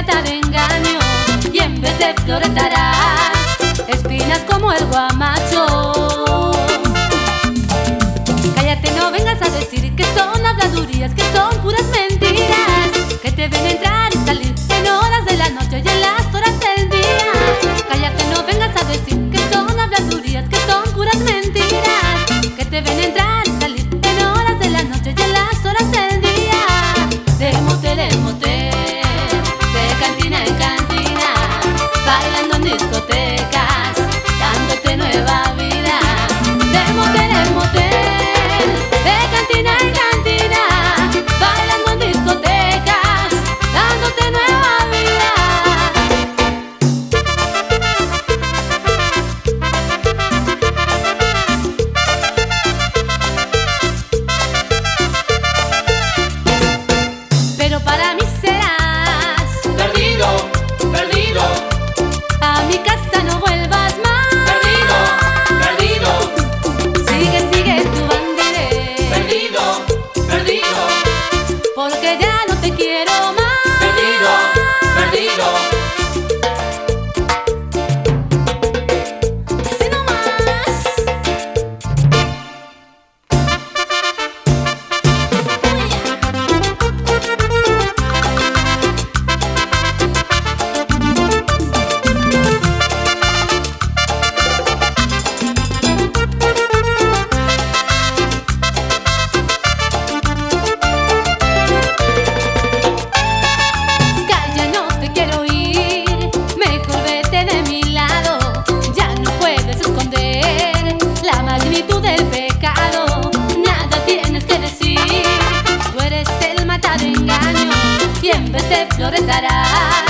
mata de engaño y en vez de flores darás espinas como el guamacho. Cállate, no vengas a decir que son habladurías, que son puras mentiras, que te ven entrar y salir en horas de la noche y en las horas del día. Cállate, no vengas a decir que son habladurías, que son puras mentiras, que te ven entrar porque ya no te quiero magnitud del pecado. Nada tienes que decir, tú eres el mata de engaño y en vez espinas como